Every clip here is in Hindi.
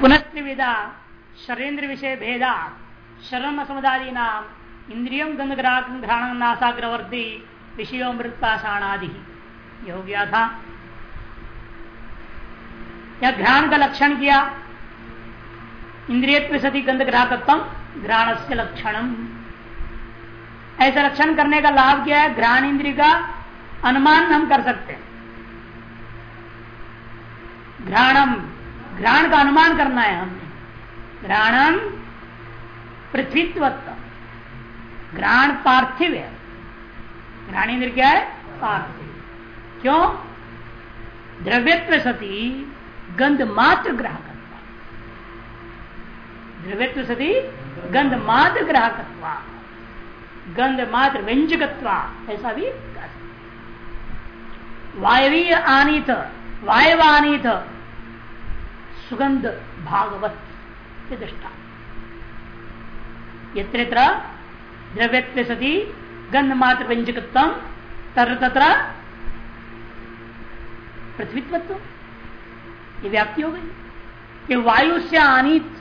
पुनस्त्रिविदा शरीन्द्र विषय भेदा शरण समुदादी नाम इंद्रियम गंध घ्राण नासाग्रवर्ती विषयों मृतपाषाणादि। ये हो गया था। या घ्राण का लक्षण किया? इंद्रिय सती गंध ग्राहकत्व घ्राण से लक्षणम ऐसा लक्षण करने का लाभ क्या है? घ्राण इंद्रिय का अनुमान हम कर सकते हैं। घ्राणम घ्राण का अनुमान करना है हमने। घ्राणम पृथ्वीत्वत्व घ्राण पार्थिव है। घ्राण इंद्र क्या है? पार्थिव। क्यों? द्रव्यत्व सती गंध मात्र ग्राहक द्रव्यत्व सती गंध मात्र ग्राहकत्व गंध मात्र व्यंजकत्व, ऐसा भी वायवीय आनीत, वायवानीत सुगंध भागवत दृष्टा। यत्र द्रव्यत्व सती गंध मात्र व्यंजकत्व तर पृथ्वीत्व ये व्याप्ति हो गई। कि वायु से आनीत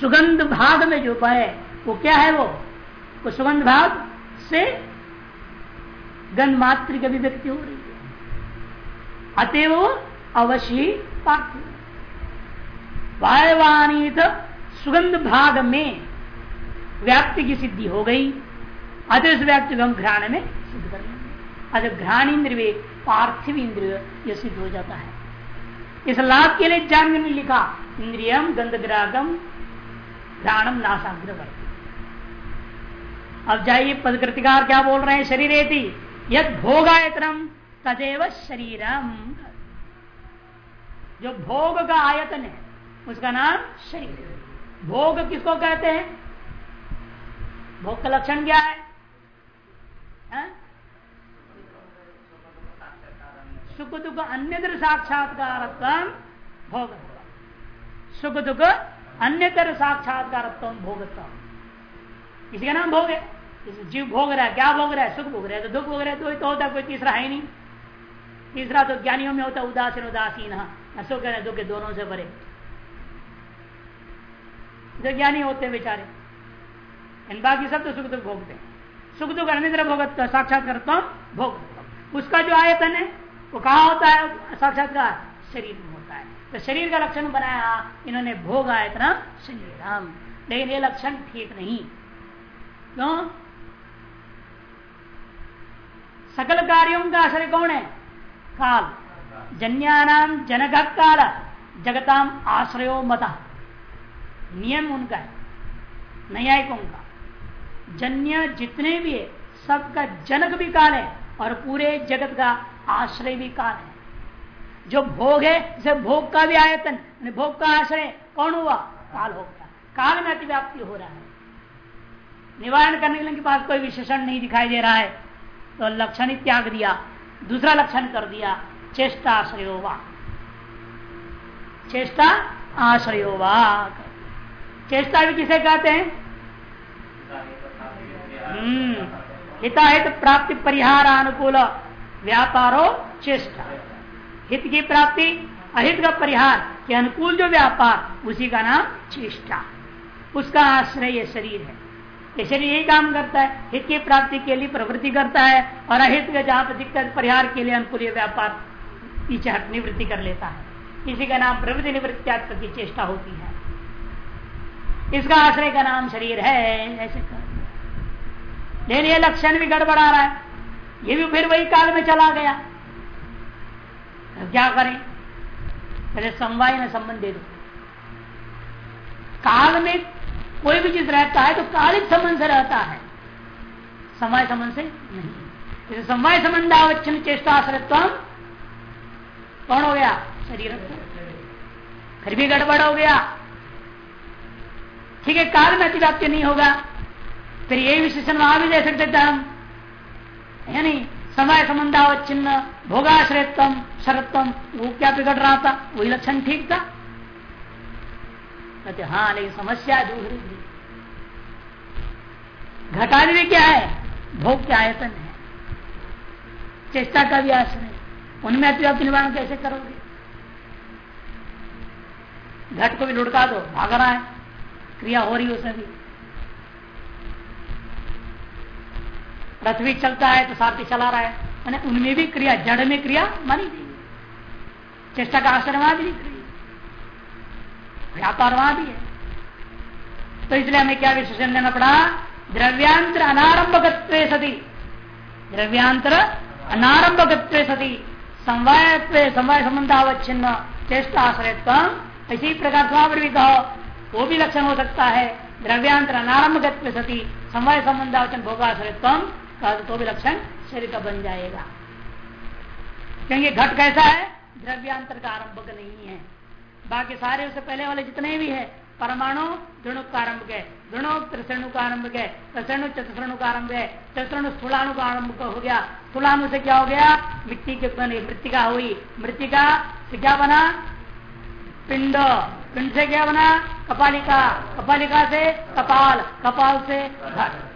सुगंध भाग में जो है, वो क्या है वो? वो सुगंध भाग से गंध मात्र की अभिव्यक्ति हो रही है। अतएव अवश्य पार्थिव वायवानीत सुगंध भाग में व्याप्ति की सिद्धि हो गई। अतः उस व्याप्ति को हम घ्राण में सिद्ध कर लेंगे। अतः घ्राण इंद्र पार्थिव इंद्रिय यह सिद्ध हो जाता है। इस लाभ के लिए जान ने लिखा, इंद्रियम गंधग्रागम घ्राणम नासाग्रवर्ती। अब जाइए, पदकृतिकार क्या बोल रहे हैं? शरीर यद भोगायतनम तदेव शरीरम। जो भोग का आयतन है उसका नाम शरीर। भोग किसको कहते हैं? भोग का लक्षण क्या है, है? सुख दुख अन्य साक्षात्कार भोग सुख दुख अन्यतर साक्षात्कार भोगत्व। इसी का नाम भोग है? जीव भोग रहा है क्या भोग रहा है? सुख भोग रहा है तो दुख भोग रहा है तो, तो होता कोई तीसरा है नहीं। तीसरा तो ज्ञानियों में होता है उदासीन उदासीन सुख है दुख दोनों से भरे जो ज्ञानी होते हैं बेचारे। इन बाकी सब तो सुख दुख भोगते हैं। सुख दुख अन्य भोगत्व साक्षात्कार भोग। उसका जो आयतन है, वो कहा होता है? साक्षात्कार शरीर में होता है। तो शरीर का लक्षण बनाया, इन्होंने भोग आयतना शरीर लेकिन ये लक्षण ठीक नहीं। क्यों? सकल कार्यों का आश्रय कौन है? काल। जन्यानाम जनक काल। जगताम आश्रयो मता नियम उनका है, न्यायिकों का। जन्य जितने भी है, सबका जनक भी काल है और पूरे जगत का आश्रय भी काल है। जो भोग है, जैसे भोग का भी आयतन भोग का आश्रय, कौन हुआ? काल हो गया। काल में अतिव्याप्ति हो रहा है। निवारण करने के लिए पास कोई विशेषण नहीं दिखाई दे रहा है। तो लक्षण ही त्याग दिया, दूसरा लक्षण कर दिया, चेष्टा आश्रयोवा चेष्टा आश्रय आश्रयोवा चेष्टा भी किसे कहते हैं? हम्म, हिताहित प्राप्ति परिहार अनुकूल व्यापारो चेष्टा। हित की प्राप्ति अहित का परिहार के अनुकूल जो व्यापार उसी का नाम चेष्टा। उसका आश्रय ये शरीर है। ये शरीर यही काम करता है। हित की प्राप्ति के लिए प्रवृत्ति करता है और अहित का जहाँ पर दिक्कत परिहार के लिए अनुकूल व्यापार पीछे हट निवृत्ति कर लेता है। इसी का नाम प्रवृत्ति निवृत्त्यात्म की चेष्टा होती है। इसका आश्रय का नाम शरीर है, ऐसे लेकिन ये लक्षण भी गड़बड़ा रहा है। ये भी फिर वही काल में चला गया। तो क्या करें? पहले समवाय में संबंध दे दो। काल में कोई भी चीज़ रहता है तो कालिक संबंध से रहता है। समय संबंध से नहीं। समय संबंध आवच्छन चेष्टा आश्रत्व कौन हो गया? शरीर। फिर भी गड़बड़ हो गया। ठीक है, काल में अतिव्याप्ति नहीं होगा। फिर यही विशेषण वहाँ भी दे सकते थे हम। नहीं समय संबंधावच्छिन्न भोगाश्रयत्म शरत्म वो क्या बिगड़ रहा था? वही लक्षण ठीक था। कहते हाँ लेकिन समस्या दूसरी। घटाने में क्या है? भोग के आयतन है। चेष्टा का भी आश्रय उनमें अतिव्याप्ति निवारण कैसे करोगे? घट को भी लुढ़का दो, भाग रहा है। क्रिया हो रही है उसमें भी। रथ भी चलता है तो साथ चला रहा है। मैंने उनमें भी क्रिया, जड़ में क्रिया मानी गई चेष्टा का आश्रम वहाँ भी व्यापार वहाँ भी है। तो इसलिए हमें क्या विशेषण लेना पड़ा? द्रव्यांतर अनारंभ सती। द्रव्यांतर अनारंभ सती। समवाय समवाय संबंधावच्छिन्न। चेष्टा आश्रय इसी प्रकार भी कहो वो भी लक्षण हो सकता है। द्रव्यांतर अनारंभ सती, समवाय संबंधावचन भोगाश्रयत्व का तो भी लक्षण शरीर का बन जाएगा। क्योंकि घट कैसा है? द्रव्यांतर का आरंभक नहीं है। बाकी सारे उससे पहले वाले जितने भी है, परमाणु दृणु का आरंभ है। दृणु त्रिसणु का आरंभ है। त्रिसणु चतुसणु का आरंभ है। चतुसणु स्थूलाणु का आरंभ हो गया। स्थूलाणु से क्या हो गया? मिट्टी के बने, मृतिका हुई। मृतिका से क्या बना? पिंड। पिंड से क्या बना? कपालिका। कपालिका से कपाल। कपाल से घट।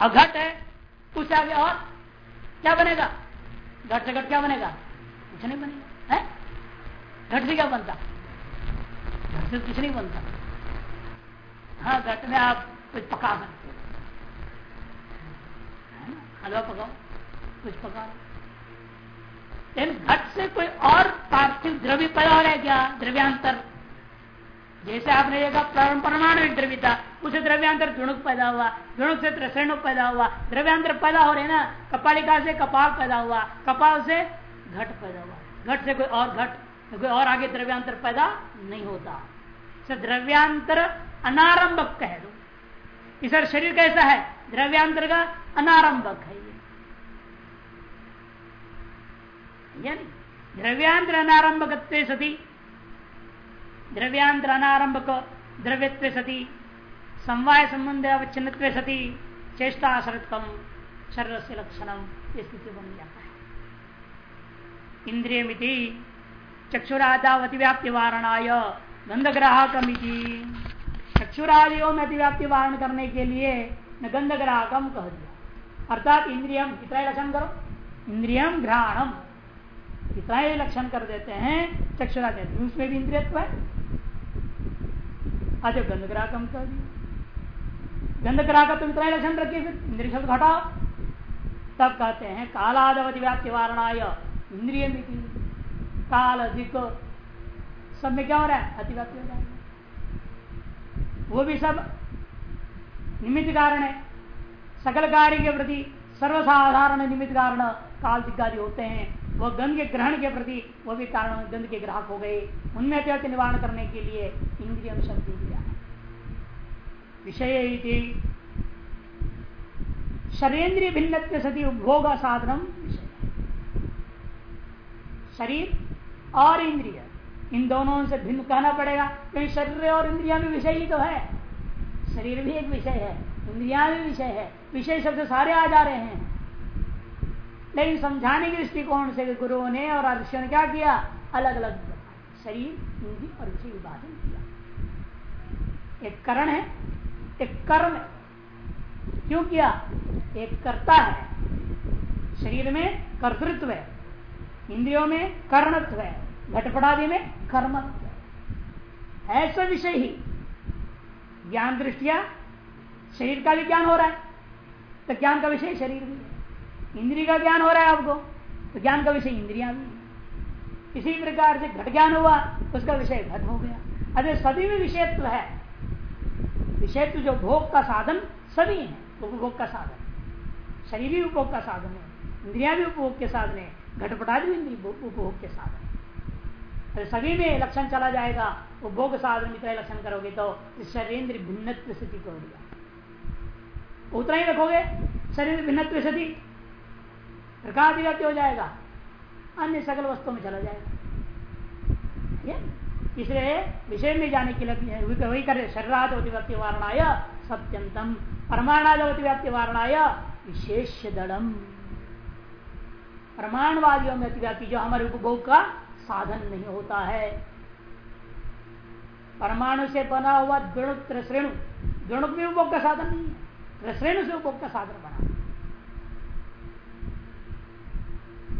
अब घट है, कुछ आगे और? क्या बनेगा? घट से घट क्या बनेगा? कुछ नहीं बनेगा। है? घट से क्या बनता? घट से कुछ नहीं बनता। हाँ घट में आप कुछ पका सकते हलवा पकाओ। कुछ पका लेकिन घट से कोई और पार्थिव द्रव्य पैदा हो रहा है क्या द्रव्यांतर। जैसे आपने देखा परमाणु द्रव्य था, उसे द्रव्यांतर धुणुक पैदा हुआ धुणुक से त्रिश्रेणुक पैदा हुआ, द्रव्यांतर पैदा हो रहे ना, कपालिका से कपाल पैदा हुआ, कपाल से घट पैदा हुआ, घट से कोई और घट, कोई और आगे द्रव्यांतर पैदा नहीं होता। से द्रव्यांतर अनारंभक कह दो। इस शरीर कैसा है? द्रव्यांतर का अनारंभक है। ये द्रव्यांतर अनारंभक सती। द्रव्यांतर अनारंभक द्रव्यत्व सती समवाय संबंध अवच्छिन्न सती चेष्टा आश्रितम शरीर से लक्षण स्थिति बन जाता है इंद्रिय मिति चक्षुरादाव अतिव्याप्ति वारणाय गंधग्राहकमिति चक्षुरादियों में अतिव्याप्ति वारण करने के लिए न गंधग्राहकम कह दिया अर्थात इंद्रियम कितना लक्षण करो इंद्रियम घ्राणम। कितना ही लक्षण कर देते हैं चक्षुरादि उसमें भी इंद्रियत्व है। अच्छा गंधग्राहकम कह दिया। गंधग्राह का तुम इतना ही लक्षण रखिए, फिर इंद्रिय शब्द घटाओ तब कहते हैं कालादवधि व्याप्ति वारणाय इंद्रिय काल अधिक। सब में क्या हो रहा है? अतिव्याप्ति हो जाएगा वो भी सब निमित्त कारण है। सकल कार्य के प्रति सर्वसाधारण निमित्त कारण काल दिग्गादि होते हैं। वह गंध के ग्रहण के प्रति वह भी कारण गंध के ग्राहक हो गए। उनमें अत्यंत निवारण करने के लिए इंद्रिय शब्द दिया। विषय शरीन्द्रिय भिन्न सती उपभोग साधनम विषय। शरीर और इंद्रिय, इन दोनों से भिन्न कहना पड़ेगा, क्योंकि शरीर और इंद्रिया भी विषय ही तो है। शरीर भी एक विषय है, इंद्रिया भी विषय है। विषय शब्द सारे आ जा रहे हैं। लेकिन समझाने के दृष्टिकोण से गुरुओं ने और ऋषियों ने क्या किया? अलग अलग शरीर इंद्री और विषय विभाजन किया। एक करण है, एक कर्म है। क्यों किया? एक कर्ता है। शरीर में कर्तृत्व है। इंद्रियों में कर्णत्व है। घटपटादि में कर्मत्व है। ऐसा विषय ही ज्ञान दृष्टिया शरीर का भी ज्ञान हो रहा है। तो ज्ञान का विषय शरीर भी है। इंद्रिय का ज्ञान हो रहा है आपको तो ज्ञान का विषय इंद्रिया भी इसी प्रकार से घट ज्ञान हुआ, उसका विषय घट हो गया। अरे सभी में विषयत्व है। विषय तो जो भोग का साधन, सभी है। उपभोग का साधन। शरीर भी उपभोग का साधन है, इंद्रिया भी उपभोग के साधन है, घटपटादि भी उपभोग के साधन तो सभी में लक्षण चला जाएगा उपभोग साधन इतना लक्षण करोगे तो शरीर भिन्न स्थिति को उतना ही रखोगे, शरीर भिन्न स्थिति प्रकार हो जाएगा। अन्य सकल वस्तुओं में चला जाएगा। इसलिए विषय में जाने के लिए वही करे शरीरादवती व्याप्ति सत्यंतम परमाणादवती वारणाय विशेष दड़म प्रमाणवादियों में अतिव्याप्ति जो हमारे उपभोग का साधन नहीं होता है। परमाणु से बना हुआ दृणु त्रिश्रेणु दृणु भी उपभोग का साधन नहीं है। त्रिश्रेणु से उपभोग का साधन बना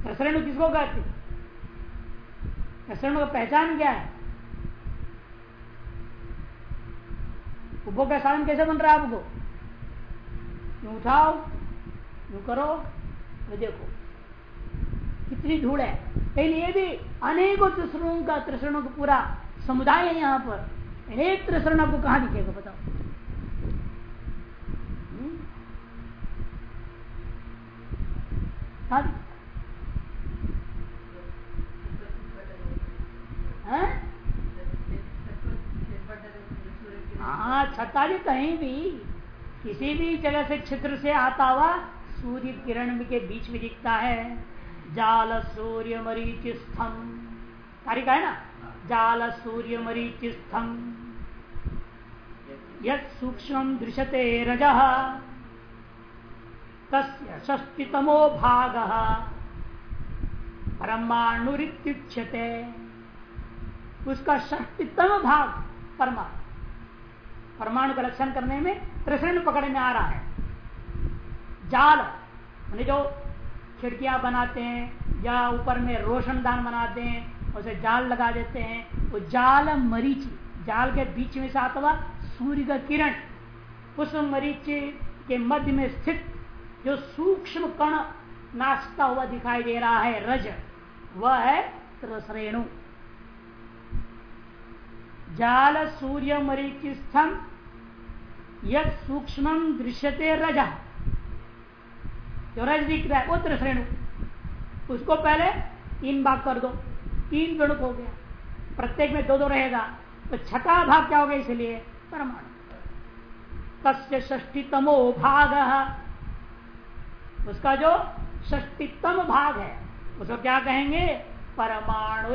त्रिश्रेणु किसको कहते त्रिश्रेणु का पहचान क्या है? उपभोग का साधन कैसे बन रहा है आपको? यूँ उठाओ, यूँ करो ये देखो। कितनी धूल है। लेकिन ये भी अनेकों त्रिशरणों का त्रिशरणों का पूरा समुदाय है यहाँ पर। एक त्रिशरण आपको कहा दिखेगा, बताओ। हम्म? हाँ? छता भी कहीं भी, किसी भी जगह से छिद्र से आता हुआ सूर्य किरण के बीच में दिखता है। जाल सूर्य मरीच स्थम। कार्य का है ना? जाल सूर्य मरीच स्थम। सूक्ष्म दृश्यते रज तस्तितमो भाग। परमाणुरित्युच्यते उसका षष्टितम भाग परमाणु। परमाणु का लक्षण करने में त्रिशरण पकड़ में आ रहा है। जाल मैंने जो खिड़कियाँ बनाते हैं या ऊपर में रोशनदान बनाते हैं, उसे जाल लगा देते हैं। वो जाल मरीच, जाल के बीच में से आता हुआ सूर्य का किरण, उस मरीच के मध्य में स्थित जो सूक्ष्म कण नाचता हुआ दिखाई दे रहा है, रज। वह है त्रसरेणु। जाल सूर्य मरीच स्थम यद सूक्ष्म दृश्यते रजा। जो रज दिख रहा है, वो त्रिश्रेणु उसको पहले तीन भाग कर दो। तीन गणुक हो गया। प्रत्येक में दो दो रहेगा। तो छठा भाग क्या होगा इसलिए? परमाणु। तस्य षष्टितमो भाग। उसका जो ष्टीतम भाग है, उसको क्या कहेंगे? परमाणु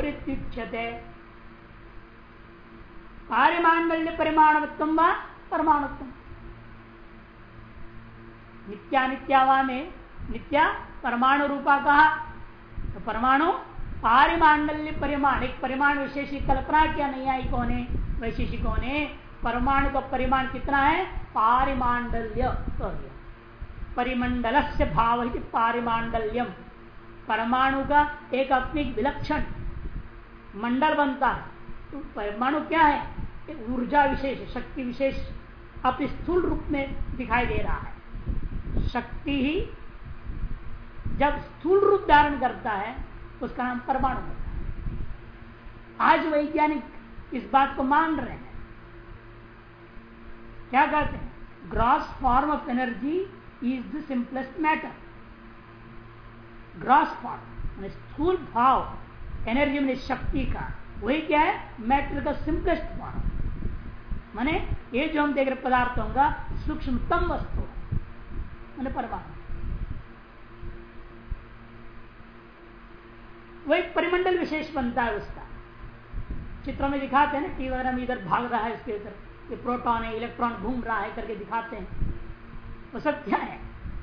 पारिमांडल्य परिमाणवत्व परमाणुत्व नित्यानित्यावा में नित्या परमाणु रूपा कहा तो परमाणु पारिमांडल्य परिमाण एक परिमाण विशेष कल्पना क्या नहीं किया नैयायिकों ने वैशेषिकों ने परमाणु का परिमाण कितना है पारिमांडल्य परिमंडल से भाव ही पारिमांडल्यम परमाणु का एक अपनी विलक्षण मंडल बनता है तो परमाणु क्या है? ऊर्जा विशेष, शक्ति विशेष अपने स्थूल रूप में दिखाई दे रहा है। शक्ति ही जब स्थूल रूप धारण करता है, उसका नाम परमाणु होता है। आज वैज्ञानिक इस बात को मान रहे हैं। क्या कहते हैं? Gross form of energy is the simplest matter gross form स्थूल भाव एनर्जी में शक्ति का वही क्या है? मैटर का सिंपलेस्ट फॉर्म माने ये जो हम देख रहे पदार्थों का सूक्ष्मतम वस्तु मैंने परमाणु। वो एक परिमंडल विशेष बनता है उसका। चित्रों में दिखाते हैं ना, टी वगैरह में इधर भाग रहा है इसके इधर। ये प्रोटॉन है, इलेक्ट्रॉन घूम रहा है करके दिखाते हैं। वो सब क्या है?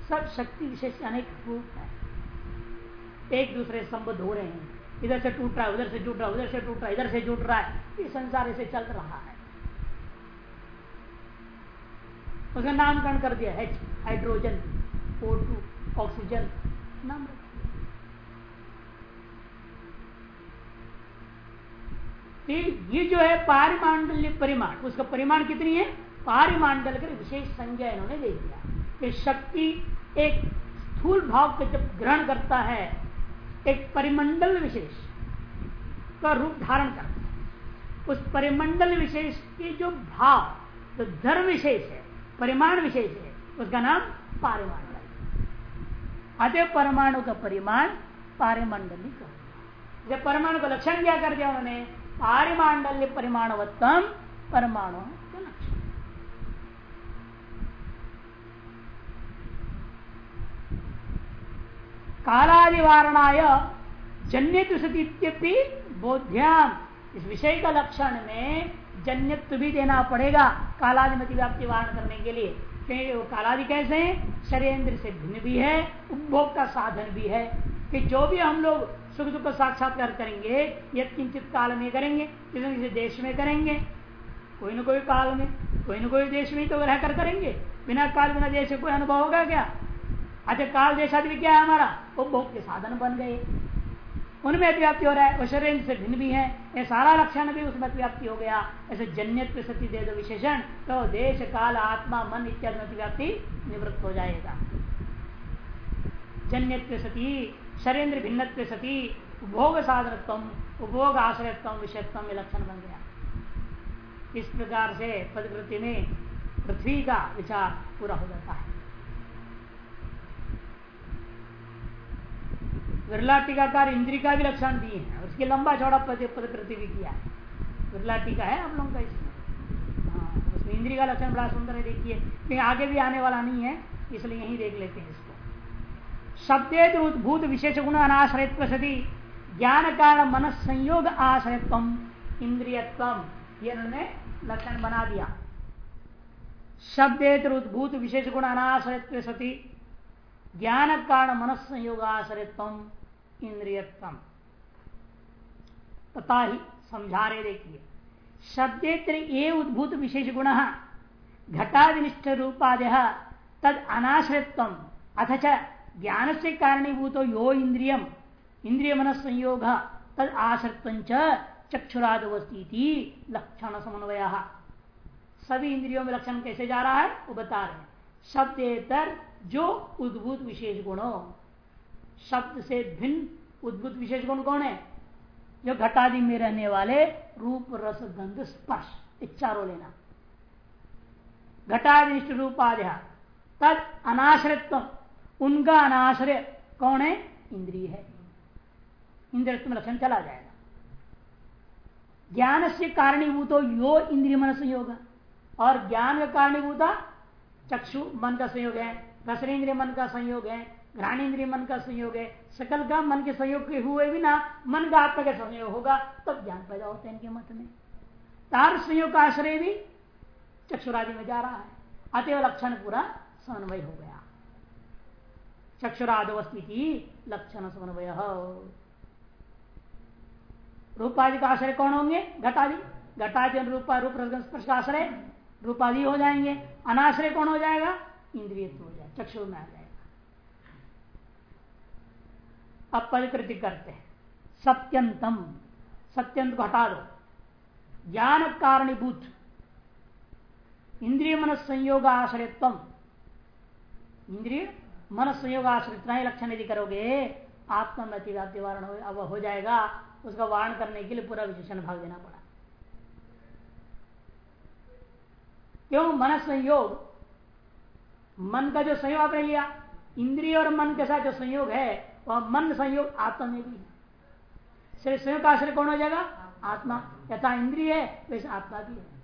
सब शक्ति विशेष अनेक रूप है। एक दूसरे संबद्ध हो रहे हैं। इधर से टूट रहा है उधर से टूट रहा है उधर से टूट रहा है इधर से जुट रहा है। ये संसार ऐसे चल रहा है। उसका नामकरण कर दिया H hydrogen O two oxygen नाम ये जो है पारिमांडल्य परिमाण, उसका परिमाण कितनी है? पारिमांडल के विशेष संज्ञा इन्होंने दे दिया। कि शक्ति एक स्थूल भाव को जब ग्रहण करता है एक परिमंडल विशेष का रूप धारण करता उस परिमंडल विशेष के जो भाव, जो धर्म विशेष है, परिमाण विशेष है, उसका नाम पारिमांडल अतः परमाणु का परिमाण पारिमंडली जब परमाणु का लक्षण क्या कर दिया उन्होंने? पारिमांडल्य परिमाणवत्तम परमाणु का लक्षण कालादिवारणाय जन्य सती बोध्याम। इस विषय का लक्षण में जन्यत्व भी देना पड़ेगा कालादिमति व्याप्ति वारण करने के लिए। क्योंकि वो कालादि कैसे हैं? शरीर से भिन्न भी है, उपभोग का साधन भी है। कि जो भी हम लोग सुख दुख का साक्षात्कार करेंगे यद किंचित काल में करेंगे किसी किसी देश में करेंगे, कोई ना कोई काल में, कोई ना कोई देश में तो रहकर करेंगे। बिना काल, बिना देश कोई अनुभव होगा क्या? अच्छा काल देश आदि क्या है हमारा? उपभोग के साधन बन गए। उनमें अतिव्याप्ति हो रहा है, वो शरीर से भिन्न भी है। ये सारा लक्षण भी उसमें अतिव्याप्ति हो गया। ऐसे जन्य सती दे दो विशेषण तो देश, काल, आत्मा, मन इत्यादि में अतिव्याप्ति निवृत्त हो जाएगा। जन्य सती, शरीर भिन्न सती, उपभोग साधनत्व उपभोग आश्रयत्व विषयत्व लक्षण बन गया। इस प्रकार से पदकृति में पृथ्वी का विचार पूरा हो जाता है। विरला टीकाकार इंद्री का भी लक्षण दिए हैं। उसकी लंबा चौड़ा पदकृति भी किया है। विरला टीका है आप लोगों का इसमें। हाँ उसमें इंद्री का लक्षण बड़ा सुंदर है, देखिए। लेकिन आगे भी आने वाला नहीं है, इसलिए यही देख लेते हैं इसको। शब्देत उद्भूत विशेष गुण अनाश्रयत्व सदी ज्ञान कारण मन संयोग आश्रयत्व इंद्रियत्व ये उन्होंने लक्षण बना दिया। शब्देतर उद्भूत विशेष गुण अनाश्रयत्व सती ज्ञान कारण मन संयोगाश्रयत्व इंद्रियत्व। तथा ही समझा रहे देखिए। शब्देतर ये उद्भूत विशेष गुण घटादिनिष्ठ रूपादय तद अनाश्रयत्व अथ च ज्ञान से कारणीभूत यो इंद्रियम इंद्रिय मन संयोग तद आश्रित्व चक्षुरादवस्थी लक्षण समन्वय सभी इंद्रियों में लक्षण कैसे जा रहा है? वो बता रहे हैं। शब्देतर जो उद्भूत विशेष गुण शब्द से भिन्न उद्भूत विशेष गुण कौन है? जो घटादि में रहने वाले रूप, रस, गंध, स्पर्श चारों लेना। घटादिष्ट रूपाध्या, तद अनाश्रित्व। उनका अनाश्रय कौन है? इंद्रिय है। इंद्रियत्व लक्षण चला जाएगा। ज्ञान से कारणीभूत यो इंद्रिय मन संयोग और ज्ञान का कारणीभूत चक्षु मन का संयोग है। रसनेन्द्रिय मन का संयोग है, घ्राणेन्द्रिय मन का संयोग है, सकल का मन के संयोग के हुए भी ना मन का आत्मा का संयोग होगा, तब ज्ञान पैदा होता है इनके मत में। तार संयोग का आश्रय भी चक्षुरादि में जा रहा है। अतएव लक्षण पूरा समन्वय हो गया। चक्षुरादवस्थिति लक्षण समन्वय। रूपादि का आश्रय कौन होंगे? घटादि। घटादि रूपा रूप स्पर्श का आश्रय। रूपादि हो जाएँगे। अनाश्रय कौन हो जाएगा? इंद्रिय हो जाए चक्षु में आ जाएगा अब परिकृति करते हैं सत्यंतम सत्यंत को हटा दो ज्ञान कारणीभूत इंद्रिय मन संयोग आश्रयत्व इंद्रिय मन संयोग आश्रित लक्षण यदि करोगे आत्मा में अतिव्याप्ति वारण अब हो जाएगा उसका वारण करने के लिए पूरा विशेषण भाग देना पड़ा क्यों मन संयोग मन का जो संयोग आपने लिया इंद्रिय और मन के साथ जो संयोग है, वह मन संयोग, आत्मा में भी है। संयोग का आश्रय कौन हो जाएगा? आत्मा। यथा इंद्रिय है, वैसे आत्मा भी है।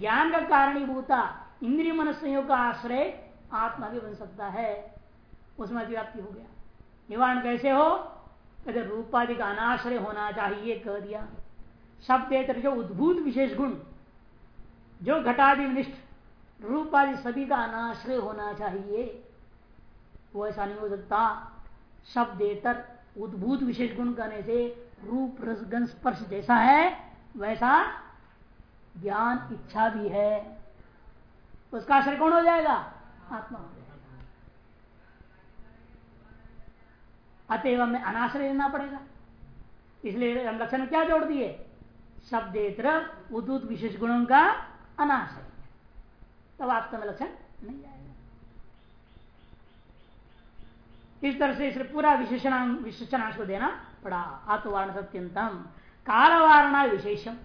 ज्ञान का कारणीभूता इंद्रिय मन संयोग का आश्रय आत्मा भी बन सकता है। उसमें अतिव्याप्ति हो गया। निवारण कैसे हो? कहते रूपादि का अनाश्रय होना चाहिए, कह दिया। शब्द जो उद्भूत विशेष गुण, जो घटादि निष्ठ रूपादि सभी का अनाश्रय होना चाहिए। वो ऐसा नहीं हो सकता। शब्देतर उद्भूत विशेष गुण करने से रूप रसगन स्पर्श जैसा है, वैसा ज्ञान, इच्छा भी है। उसका आश्रय कौन हो जाएगा? आत्मा हो जाएगा। अतएव हमें अनाश्रय लेना पड़ेगा। इसलिए हम लक्षण क्या जोड़ दिए? शब्देतर उदूत विशेष गुणों का अनाश्रय। तो आपका में लक्षण नहीं आएगा। इस तरह से इसे पूरा विशेषण विशेषणांश को देना पड़ा। आत्मवारण सत्यंतम। कालवारणा विशेषम।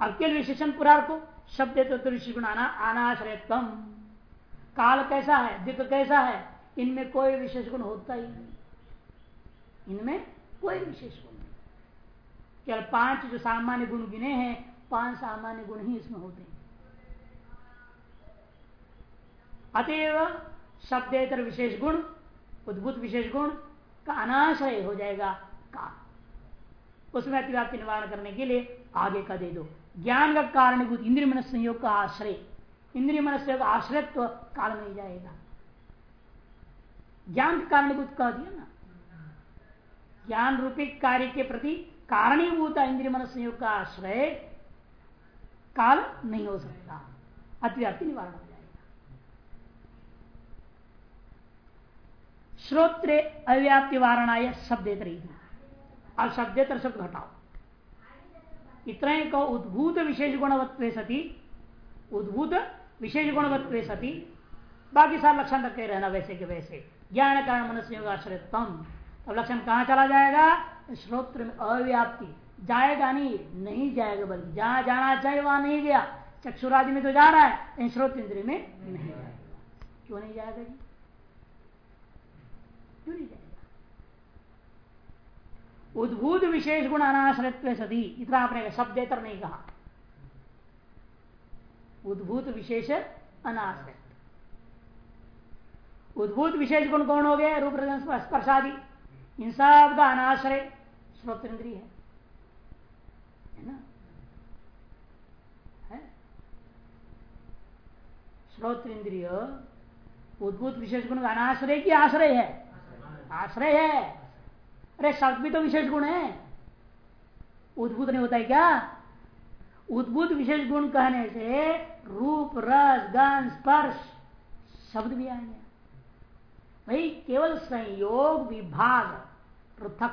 अब के विशेषण पूरा को शब्द तो गुण अनाश्रयत्व काल कैसा है? दिख कैसा है? इनमें कोई विशेष गुण होता ही नहीं। इनमें कोई विशेष गुण नहीं। केवल पाँच जो सामान्य गुण गिने हैं, पाँच सामान्य गुण ही इसमें होते हैं। अतएव शब्देतर विशेष गुण, उद्भुत विशेष गुण का अनाश्रय हो जाएगा काल उसमें अतिव्याप्ति निवारण करने के लिए आगे का दे दो। ज्ञान का कारणभूत इंद्रिय मन संयोग का आश्रय। इंद्रिय मन संयोग आश्रयत्व काल में जाएगा। ज्ञान का कारणभूत कह दिया ना। ज्ञान रूपी कार्य के प्रति कारणीभूत इंद्रिय मन संयोग का आश्रय काल नहीं हो सकता। अतिव्याप्ति निवारण हो जाएगा श्रोत्र अव्याप्ति वारणा शब्देतर अब शब्देतर शब्द घटाओ इतना ही कहो, उद्भूत विशेष गुणवत्व सती, उद्भूत विशेष गुणवत्व सती। बाकी सारे लक्षण तक रहना वैसे के वैसे। ज्ञान कारण मनस्य आश्रितम अब लक्षण कहाँ चला जाएगा? श्रोत्र में अव्याप्ति। जाएगा नहीं नहीं जाएगा बल्कि जहाँ जाना चाहिए वहाँ नहीं गया। चक्षुरादि में तो जा रहा है श्रोत इंद्रिय में नहीं जाएगा। क्यों नहीं जाएगा जी? क्यों नहीं जाएगा उद्भूत विशेष गुण अनाश्रित्व सदी इतना आपने शब्देतर नहीं कहा। उद्भूत विशेष अनाश्रित उद्भूत विशेष गुण कौन हो गए? रूप स्पर्शादि। इन सब का अनाश्रय श्रोत इंद्रिय है। है ना? है? श्रोत इंद्रिय उद्भूत विशेष गुण का अनाश्रय की आश्रय है। आश्रय है। अरे शब्द भी तो विशेष गुण है। उद्भुत नहीं होता है क्या? उद्भुत विशेष गुण कहने से रूप, रस गंध स्पर्श, शब्द भी आएँगे। भाई, केवल संयोग, विभाग, पृथक,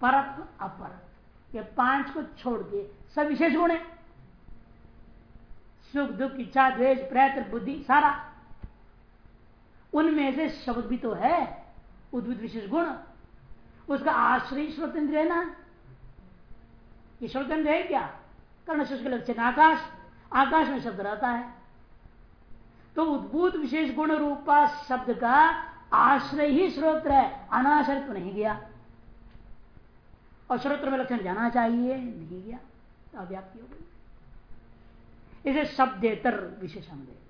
परत, अपरत, ये पाँच को छोड़ के सब विशेष गुण है। सुख, दुख, इच्छा, द्वेष, प्रयत्न, बुद्धि, सारा। उनमें से शब्द भी तो है। उद्भुत विशेष गुण। उसका आश्रय स्वतंत्र है ना? ये स्वतंत्र है क्या? कर्ण शुष्क लक्षण आकाश। आकाश में शब्द रहता है। तो उद्भूत विशेष गुण रूपा शब्द का आश्रय ही श्रोत्र है। अनाश्रित तो नहीं गया। और श्रोत्र में लक्षण जाना चाहिए। नहीं गया। तो अव्याप्ति हो गई। इसे शब्देतर विशेषण दे।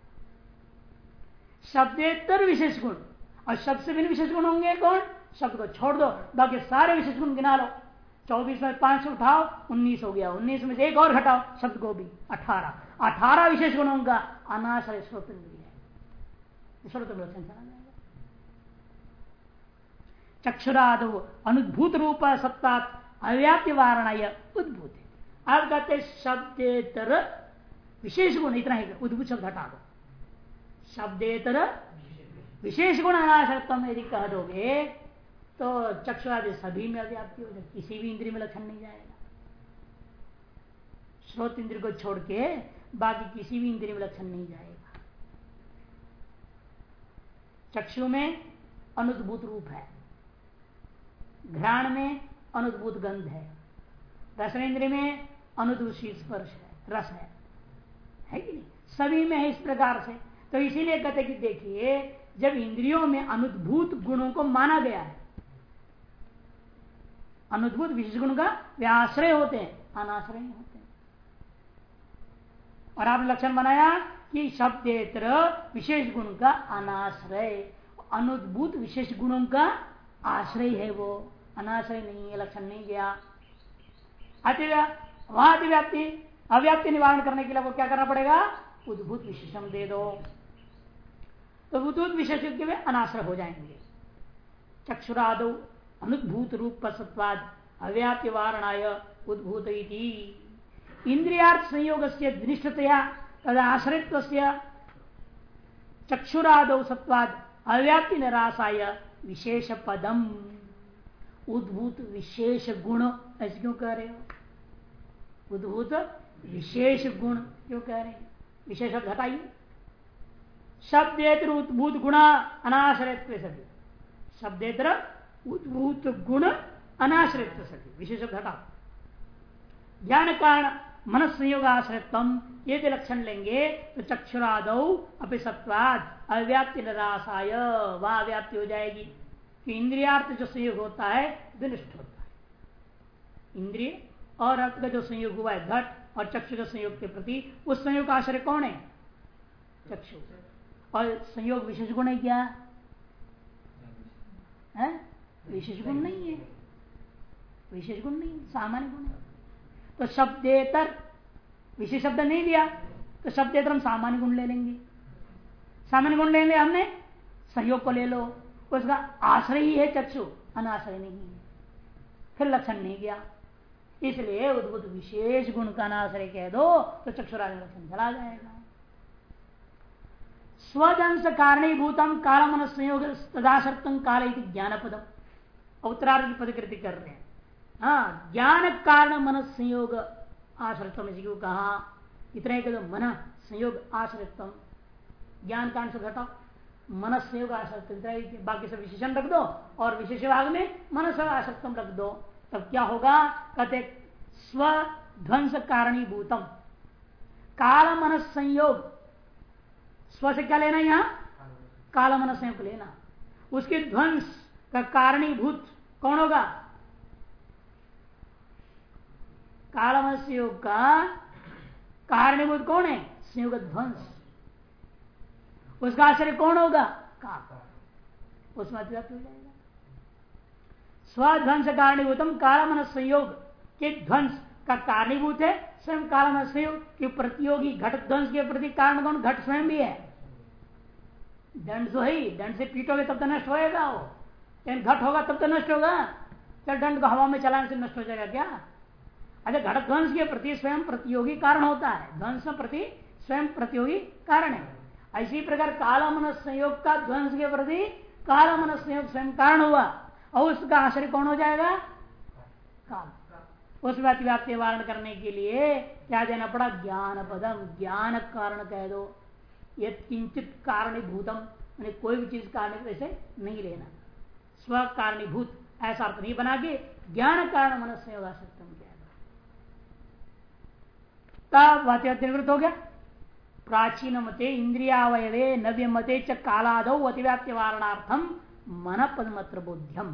शब्देतर विशेष गुण। और शब्द से भी विशेष गुण होंगे कौन? शब्द को छोड़ दो, बाकी सारे विशेष गुण गिना लो। चौबीस में पाँच उठाओ, उन्नीस हो गया। उन्नीस में से एक और घटाओ, शब्द को भी। अठारह। अठारह विशेष गुणों का अनाश्रय श्रोत है। लक्षण चक्षुराद अनुद्भूत रूप सत्ता अव्याप्ति वारणा उद्भूत। अब कहते शब्देतर विशेष गुण, इतना ही। उद्भूत शब्द हटा दो। शब्देतर विशेष गुण अनाशक्तम यदि कह दोगे तो चक्षुरादि सभी में अव्याप्ति हो जाए किसी भी इंद्रिय में लक्षण नहीं जाएगा। श्रोत इंद्र को छोड़ के बाकी किसी भी इंद्रिय में लक्षण नहीं जाएगा। चक्षु में अनुद्भूत रूप है। घ्राण में अनुद्भूत गंध है। रसनेन्द्र में अनुद्भूत स्पर्श है। रस है। है कि नहीं? सभी में है इस प्रकार से। तो इसीलिए कहते कि देखिए, जब इंद्रियों में अनुद्भूत गुणों को माना गया है, अनुद्भूत विशेष गुण का व्याश्रय होते हैं, अनाश्रय होते हैं। और आपने लक्षण बनाया कि शब्देत्र विशेष गुण का अनाश्रय, अनुद्भूत विशेष गुणों का आश्रय है वो। अनाश्रय नहीं है, लक्षण नहीं गया। वहाँ अतिव्याप्ति अव्याप्ति निवारण करने के लिए वो क्या करना पड़ेगा? उद्भूत विशेषण दे दो। तो विशेष के वे अनाश्रय हो जाएँगे। चक्षुराद अनुद्भूत रूप सत्वाद अव्याप्ति वारणाय उद्भूत इंद्रियार्थ संयोग से निष्ठतया तद आश्रित्व चक्षुराद सत्वाद अव्याप्ति निराशाय विशेष पदम उद्भूत विशेष गुण ऐसे क्यों कह रहे हो? उद्भूत विशेष गुण क्यों कह रहे हैं? विशेष घटाइए शब्देतर उद्भूत गुण अनाश्रयत्व सभी शब्देतर उद्भूत गुण अनाश्रयत्व सती विशेष घटा ज्ञान कारण मन संयोग आश्रयत्म यदि लक्षण लेंगे तो चक्षुराद अपि सत्वाद अव्याप्ति निराशाय वह व्याप्ति हो जाएगी। कि इंद्रियार्थ जो संयोग होता है विनिष्ठ होता है। इंद्रिय और अर्थ का जो संयोग हुआ है, घट और चक्षु के संयोग के प्रति, उस संयोग का आश्रय कौन है? चक्षु। और संयोग विशेष गुण है क्या? है? विशेष गुण नहीं है। विशेष गुण नहीं, सामान्य गुण है। तो शब्देतर, विशेष शब्द नहीं दिया तो शब्देतर हम सामान्य गुण ले लेंगे। सामान्य गुण ले लें हमने, संयोग को ले लो। उसका आश्रय ही है चक्षु, अनाश्रय नहीं है। फिर लक्षण नहीं गया। इसलिए उद्भुत विशेष गुण का अनाश्रय कह दो तो चक्षुराज लक्षण चला जाएगा। स्वदंश कारणीभूतम काल मन संयोग तदाशर्तम काल ज्ञान पदम उत्तरार्थ की पदकृति कर रहे हैं। हाँ ज्ञान कारण मन संयोग आश्रितम इसी को कहा। इतना ही मन संयोग आश्रितम ज्ञान कारण से घटाओ मन संयोग आश्रित बाकी सब विशेषण रख दो और विशेष भाग में मन से आसक्तम रख दो। तब क्या होगा? कहते स्व ध्वंस कारणीभूतम काल मन संयोग स्व से क्या लेना यहाँ? काल मन संयोग लेना। उसके ध्वंस का कारणीभूत कौन होगा? काल संयोग का कारणीभूत कौन है? संयोग ध्वंस। उसका आश्रय कौन होगा? काल। उसमें अतिव्याप्ति हो जाएगा। स्वध्वंस कारणीभूतम काल मन संयोग के ध्वंस का कारणीभूत है। स्वयं मन संयोग के प्रतियोगी घट ध्वंस के प्रति कारण कौन? घट स्वयं भी है। दंड तो ही, दंड से पीटोगे तब तो नष्ट होएगा वो। लेकिन घट होगा तब तो नष्ट होगा। चल दंड को हवा में चलाने से नष्ट हो जाएगा क्या? अच्छा घट ध्वंस के प्रति स्वयं प्रतियोगी कारण होता है। ध्वंस प्रति स्वयं प्रतियोगी कारण है। इसी प्रकार काला मन संयोग का ध्वंस के प्रति काला मन संयोग स्वयं कारण हुआ। और उसका आश्रय कौन हो जाएगा? काल। उस व्याप्ति वारण करने के लिए क्या देना पड़ा? ज्ञान पदम ज्ञान कारण कह दो। ये किंचित कारणीभूतम कोई भी चीज़ कारण वैसे नहीं लेना। स्व कारणीभूत ऐसा अर्थ नहीं बना के ज्ञान कारण मन संयोग आसक्तम तब निवृत्त हो गया। प्राचीन मते इंद्रियावयवे नव्य मते च कालाद अतिव्याप्ति वारणार्थम मन पदमत्र बोध्यम।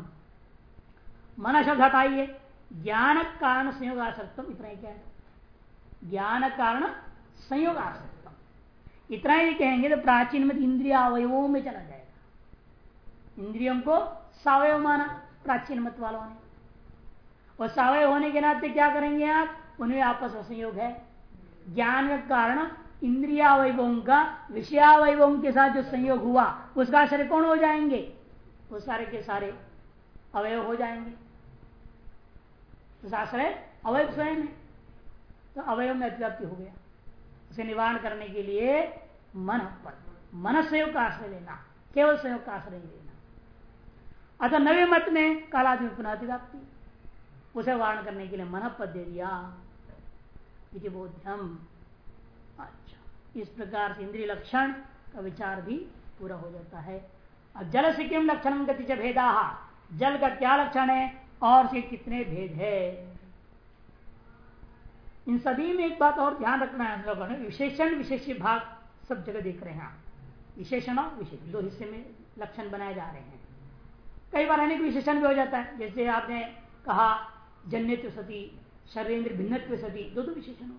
मन शब्द हटाइए। ज्ञान कारण संयोग आसक्तम इतना ही क्या है। ज्ञान कारण संयोग आसक्तम इतना ही कहेंगे तो प्राचीन मत इंद्रिया अवयवों में चला जाएगा। इंद्रियों को सवयव माना प्राचीन मत वालों ने। और सवय होने के नाते क्या करेंगे आप? उनमें आपस में संयोग है। ज्ञान के कारण इंद्रियावयवों का विषयावयवों के साथ जो संयोग हुआ, उसका आश्रय कौन हो जाएँगे? वो सारे के सारे अवयव हो जाएँगे। तो आश्रय अवयव स्वयं है। तो अवयव में अतिव्याप्ति हो गया। उसे निवारण करने के लिए मन पर, मन संयोग का आश्रय लेना, केवल संयोग का आश्रय लेना। अतः नवे मत ने कालादि पुनः अतिव्याप्ति। उसे वारण करने के लिए मन पद दे दिया। बोध्यम। अच्छा इस प्रकार से इंद्रिय लक्षण का विचार भी पूरा हो जाता है। जल से किम लक्षण गति भेदा? जल का क्या लक्षण है? और से कितने भेद है। इन सभी में एक बात और ध्यान रखना है हम लोगों ने, विशेषण विशेष भाग सब जगह देख रहे हैं आप। विशेषण और विशेष, दो हिस्से में लक्षण बनाए जा रहे हैं। कई बार अनेक विशेषण भी हो जाता है, जैसे आपने कहा जन्य सती शरीर भिन्न सती, दो दो विशेषण हो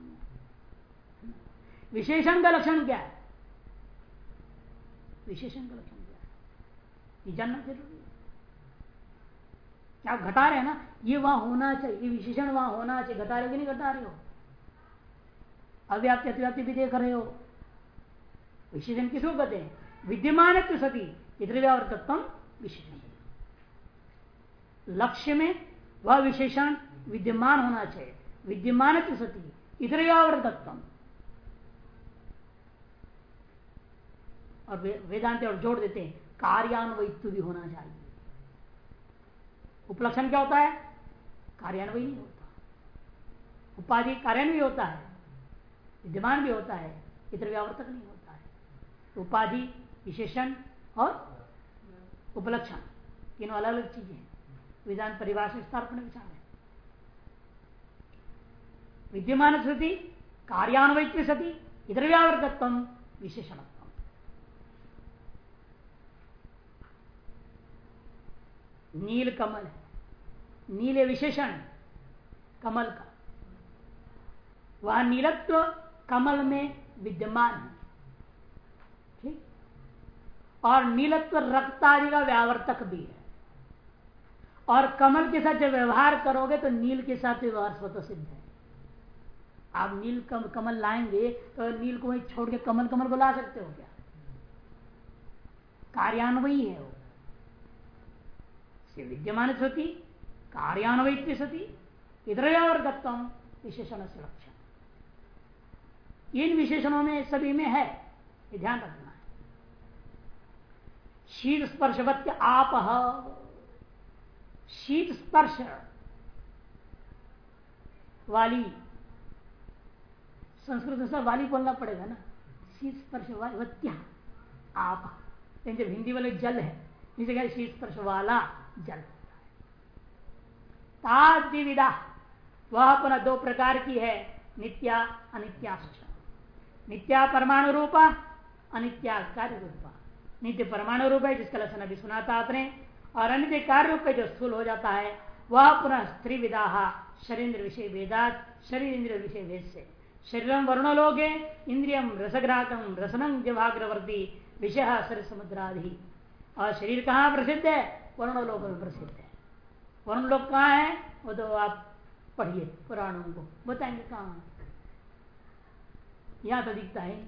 विशेषण का लक्षण क्या है? विशेषण का लक्षण क्या है? ये जानना ज़रूरी है। आप घटा रहे हैं ना? ये वहाँ होना चाहिए, ये विशेषण वहाँ होना चाहिए। घटा रहे हो कि नहीं घटा रहे हो? अव्याप्ति, अतिव्याप्ति भी देख रहे हो। विशेषण किसको कहते हैं? विद्यमान सती। इतर व्यावर्तत्व विशेषण। लक्ष्य में वह विशेषण विद्यमान होना चाहिए। विद्यमान की सती। इधर व्यावर्तत्व और वेदांत और जोड़ देते हैं, कार्यान्वयित्व भी होना चाहिए। उपलक्षण क्या होता है? कार्यान्वयी नहीं होता। उपाधि कार्यान्वयी होता है, विद्यमान भी होता है, इतर व्यावर्तक नहीं होता है। उपाधि, विशेषण और उपलक्षण, तीनों अलग अलग चीज़ें हैं। विधान परिभाषा पर विचार है। विद्यमान सती कार्यान्वित सती इधर व्यावर्तत्व विशेषण नील कमल है। नील विशेषण कमल का। वह नीलत्व कमल में विद्यमान है। ठीक? और नीलत्व रक्तादि का व्यावर्तक भी है। और कमल के साथ जब व्यवहार करोगे तो नील के साथ व्यवहार स्वतः सिद्ध है। आप नील कम, कमल लाएँगे तो नील को वही छोड़ के कमल कमल को ला सकते हो क्या? कार्यान्वयी है वो। विद्यमान सती कार्यान्वयित सती इधर व्यावर्तत्व विशेषण से लक्षण। इन विशेषणों में सभी में है ध्यान रखना है। शीत स्पर्शवत आप शीत स्पर्श वाली, संस्कृत से वाली बोलना पड़ेगा ना? शीत स्पर्श वत्या आप जब हिंदी वाले जल है, इसे कहते शीत स्पर्श वाला जल। वह पुनः दो प्रकार की है, नित्या, अनित्याश्च। नित्या परमाणु रूपा, अनित्या कार्य रूपा। नित्य परमाणु रूप है, जिसका लक्षण अभी सुना था आपने, और अनित्य कार्य रूप जो स्थूल हो जाता है, वह पुनः स्त्री विदा शरीर विषय वेदात, शरीर इंद्र विषय वेद से शरीरम वर्ण लोगे इंद्रियम रसग्राहकम रसनम जवाग्रवर्ती, विषय सर समुद्रादि और शरीर कहाँ प्रसिद्ध है? वर्णलोक में प्रसिद्ध है। वर्ण लोग कहाँ है? वो तो आप पढ़िए पुराणों को। बताएँगे कहाँ यहाँ तो दिखता है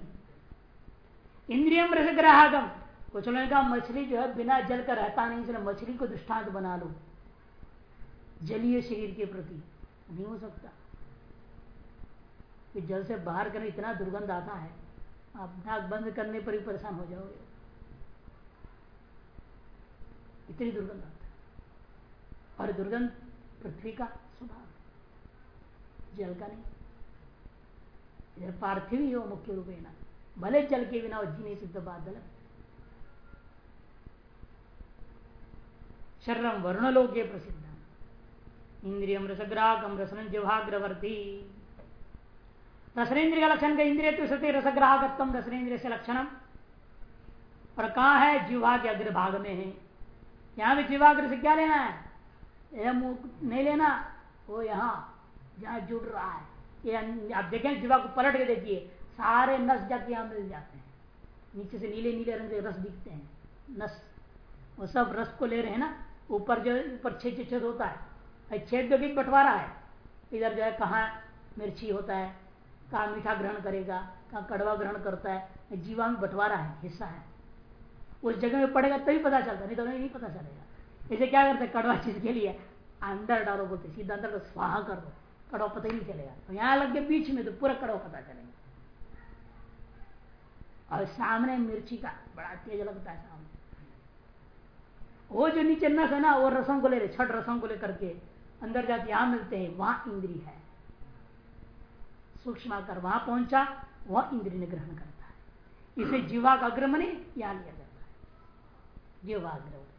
इंद्रियम रस ग्राहकम। कुछ लोगों का मछली जो है बिना जल का रहता नहीं, इसलिए मछली को दृष्टांत बना लो। जलीय शरीर के प्रति। नहीं हो सकता। कि जल से बाहर करने इतना दुर्गंध आता है, आप नाक बंद करने पर ही परेशान हो जाओगे। इतनी दुर्गंध। और दुर्गंध पृथ्वी का स्वभाव। जल का नहीं। इधर पार्थिव ही हो मुख्य रूप ना। भले जल के बिना जी नहीं सिद्ध बादल। शर्रम वर्णलोके प्रसिद्ध। इंद्रियम रसग्राहकम रसन जिहाग्रवर्ती रसनेन्द्रिय का लक्षण का इंद्रिय तो सत्य रसग्राहकत्म रसनेन्द्रिय से लक्षणम। और कहा है? जीवा के अग्रभाग में है। यहाँ भी जीवाग्र से क्या लेना है? यह नहीं लेना, वो यहाँ जहाँ जुड़ रहा है। ये आप देखें जीवा को पलट के देखिए, सारे नस जाके यहाँ मिल जाते हैं। नीचे से नीले नीले रंग के रस दिखते हैं, नस। वो सब रस को ले रहे हैं ना, ऊपर जो, ऊपर छेद छेद होता है। छेद जो भी बंटवारा है। इधर जो है, कहाँ मिर्ची होता है, कहाँ मीठा ग्रहण करेगा, कहाँ कड़वा ग्रहण करता है। जीवा में बंटवारा है, हिस्सा है। उस जगह में पड़ेगा तभी पता चलता नहीं तो नहीं पता चलेगा। इसे क्या करते कड़वा चीज़ के लिए अंदर डालो बोलते, सीधा अंदर स्वाहा कर दो। कड़वा पता ही नहीं चलेगा। तो यहाँ लग के बीच में तो पूरा कड़वा पता चलेगा। और सामने मिर्ची का बड़ा तेज लगता है सामने। वो जो नीचे नस है ना, वो रसों को ले रहे, छठ रसों को लेकर के अंदर जाते यहाँ मिलते हैं, वहाँ इंद्री है। सूक्ष्म आकर वहाँ पहुँचा, वह इंद्री ने ग्रहण करता है। इसे जीवा का अग्रमणि यहाँ लिया जाता है। जीवाग्रवर्ती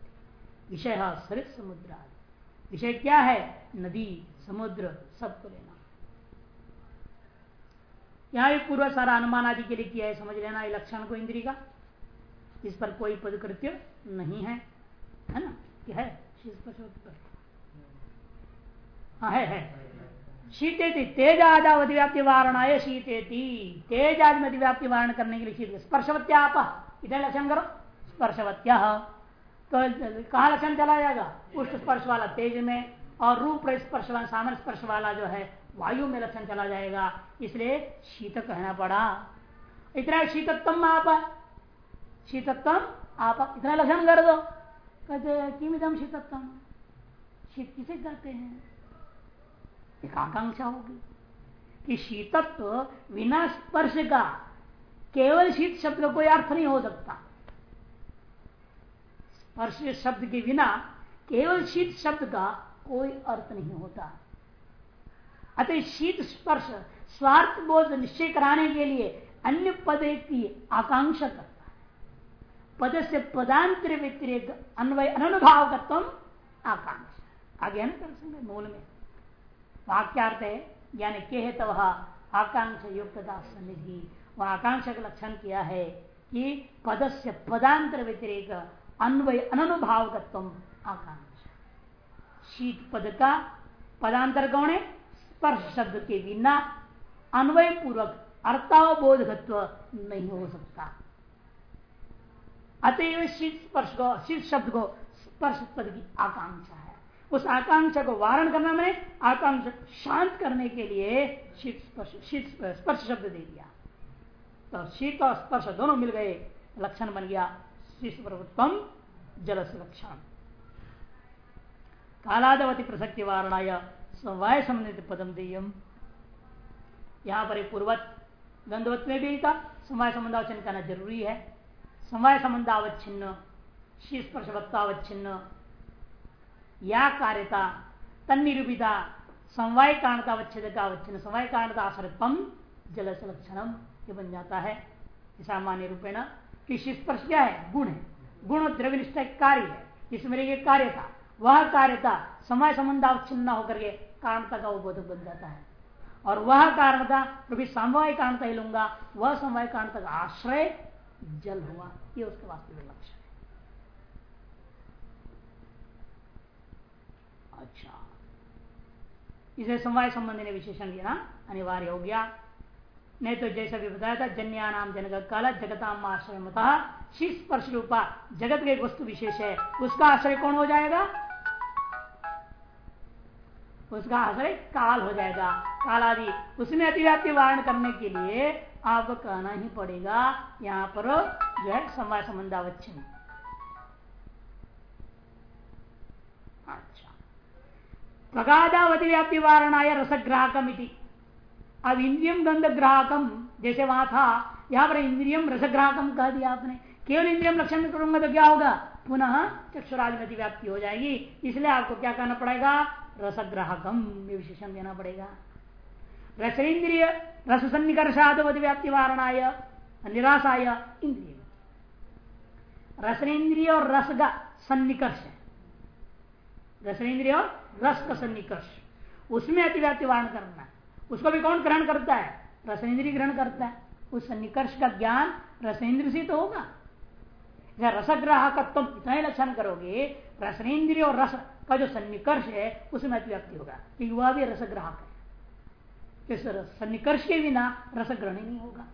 विषय सरित समुद्र आदि। विषय क्या है? नदी, समुद्र, सबको लेना। यहाँ भी पूर्व सारा अनुमान आदि के लिए किया है, समझ लेना लक्षण को इंद्री का। इस पर कोई पदकृत्य नहीं है। है ना? क्या है हाँ तेज आदावधि व्याप्ति वारणा शीते तेज आदि व्याप्ति वारण करने के लिए शीत। स्पर्शवत्या आप इधर लक्षण करो। स्पर्शवत्या। तो कहा लक्षण चला जाएगा। उष्ट स्पर्श वाला तेज में और रूप स्पर्श वाला सामर स्पर्श वाला जो है, वायु में लक्षण चला जाएगा। इसलिए शीत कहना पड़ा। इतना शीतत्म आप शीतत्म आप इतना लक्षण कर दो। कहते किमिदम शीतत्म शीत किसे कहते हैं? एक आकांक्षा होगी कि शीतत्व बिना स्पर्श का केवल शीत शब्द कोई अर्थ नहीं हो सकता। स्पर्श शब्द के बिना केवल शीत शब्द का कोई अर्थ नहीं होता। अतः शीत स्पर्श, स्वार्थ बोध निश्चय कराने के लिए अन्य पद की आकांक्षा करता है। पद से पदांतर व्यतिरिक अन्वय अनुभाव का आकांक्षा। आगे है मूल में। वाक्यार्थ है, यानी के है तो वह आकांक्षा युक्तता सन्निधि। वह आकांक्षा का लक्षण किया है कि पद से पदांतर व्यतिरिक अन्वय अनुभाव आकांक्षा। शीत पद का पदांतर कौन है स्पर्श शब्द के बिना अन्वय पूर्वक अर्थावबोधकत्व नहीं हो सकता। अतएव शीत स्पर्श को, शीत शब्द को स्पर्श पद की आकांक्षा है। उस आकांक्षा को वारण करना मैंने आकांक्षा शांत करने के लिए शीत स्पर्श शीत स्पर्श शब्द दे दिया। तो शीत और स्पर्श दोनों मिल गए, लक्षण बन गया। शीत प्रभुत्व जल से लक्षण कालादवती प्रसक्ति वारणाय समवाय संबंधित पदम देयम। यहाँ पर पूर्वत गंधवत में भी था समय संबंधावचन करना ज़रूरी है। समवाय समय संबंधावच्छिन्न शीस्पर्शवत्तावच्छिन्न या कार्यता तन्निरूपिता समवाय कारणतावच्छेद का अवच्छिन्न समवाय कारणता आश्रितम जल से लक्षणम ये बन जाता है। सामान्य रूपेण कि स्पर्श क्या है? गुण है। गुण द्रव्यनिष्ठ कार्य है इसमें एक कार्य था। वह कार्यता समय संबंध अवच्छिन्न होकर के कारणता का उद्बोधक बन जाता है। और वह कारणता क्योंकि समवाय कारणता ही लूँगा, वह समवाय कारणता का आश्रय, जल हुआ। ये उसका वास्तविक लक्ष्य है। अच्छा। इसे समवाय संबंधी ने विशेषण लेना अनिवार्य हो गया। नहीं तो जैसा भी बताया था जन्या नाम जनक काला, जगताम आश्रय मता रूपा जगत के वस्तु विशेष है, उसका आश्रय कौन हो जाएगा? उसका आश्रय काल हो जाएगा। काल आदि उसमें अतिव्याप्ति वारण करने के लिए आपको कहना ही पड़ेगा, यहाँ पर जो है समय संबंधावच्छिन्न। अच्छा। प्रगाधावधि व्याप्ति वारणाय रसग्राहकम अब इंद्रियम गंध ग्राहकम जैसे वहाँ था, यहाँ पर इंद्रियम रसग्राहकम कह दिया आपने। केवल इंद्रियम लक्षण करूँगा तो क्या होगा? पुनः चक्षुराज में व्याप्ति हो जाएगी। इसलिए आपको क्या करना पड़ेगा? रस रसग्राहकम विशेषण देना पड़ेगा। रस इंद्रिय रस सन्निकर्षादवधि व्याप्ति वारणाय, निराशाय, इंद्रिय। रसनेन्द्रिय और रस का सन्निकर्ष है रसनेन्द्रिय और रस का सन्निकर्ष उसमें अतिव्याप्ति वारण करना। उसको भी कौन ग्रहण करता है? रसनेन्द्रिय ग्रहण करता है। उस सन्निकर्ष का ज्ञान रसेन्द्र से तो होगा। रसग्राहकत्व इतना ही लक्षण करोगे रसनेन्द्रिय और रस का जो सन्निकर्ष है, उसमें अतिव्याप्ति होगा। क्योंकि वह भी रसग्राहक है। इस सन्निकर्ष के बिना रस ग्रहण नहीं होगा।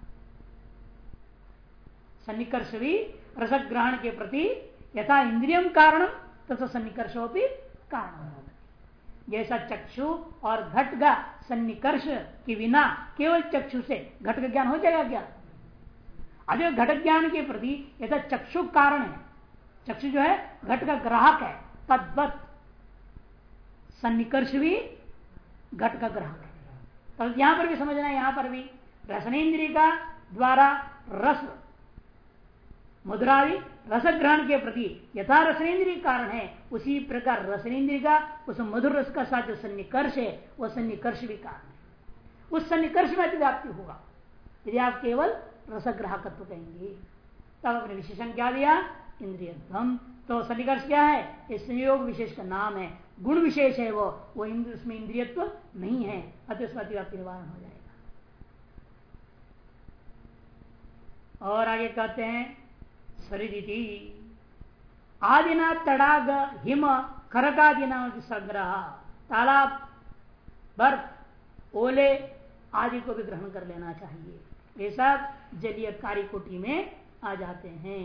सन्निकर्ष भी रस ग्रहण के प्रति यथा इंद्रियम कारण तथा सन्निकर्षो भी कारण होगा जैसा चक्षु और घट का सन्निकर्ष के बिना केवल चक्षु से घट का ज्ञान हो जाएगा क्या? अरे घट ज्ञान के प्रति यथा चक्षु कारण है। चक्षु जो है, घट का ग्राहक है, तद्वत। सन्निकर्ष भी घट का ग्राहक है। तो यहाँ पर भी समझना है, यहाँ पर भी रसनेन्द्रिय का द्वारा रस मुद्रादि रस ग्रहण के प्रति यथा रसनेन्द्रिय कारण है, उसी प्रकार रसनेन्द्रिय का, उस मधुर रस का साथ जो सन्निकर्ष है वह सन्निकर्ष भी कारण है। उस सन्निकर्ष में अतिव्याप्ति होगा। यदि आप केवल रसग्राहकत्व कहेंगे, तब अपने विशेषण क्या दिया? इंद्रिय तो सन्निकर्ष क्या है? इस संयोग विशेष का नाम है। गुण विशेष है वो वो उसमें इंद्रियत्व नहीं है अतिव्याप्ति निवारण हो जाएगा। और आगे कहते हैं सरिदिति आदिना तड़ाग हिम खरकादिना संग्रह तालाब बर्फ़ ओले आदि को भी ग्रहण कर लेना चाहिए ये सब जलीय कार्य कोटि में आ जाते हैं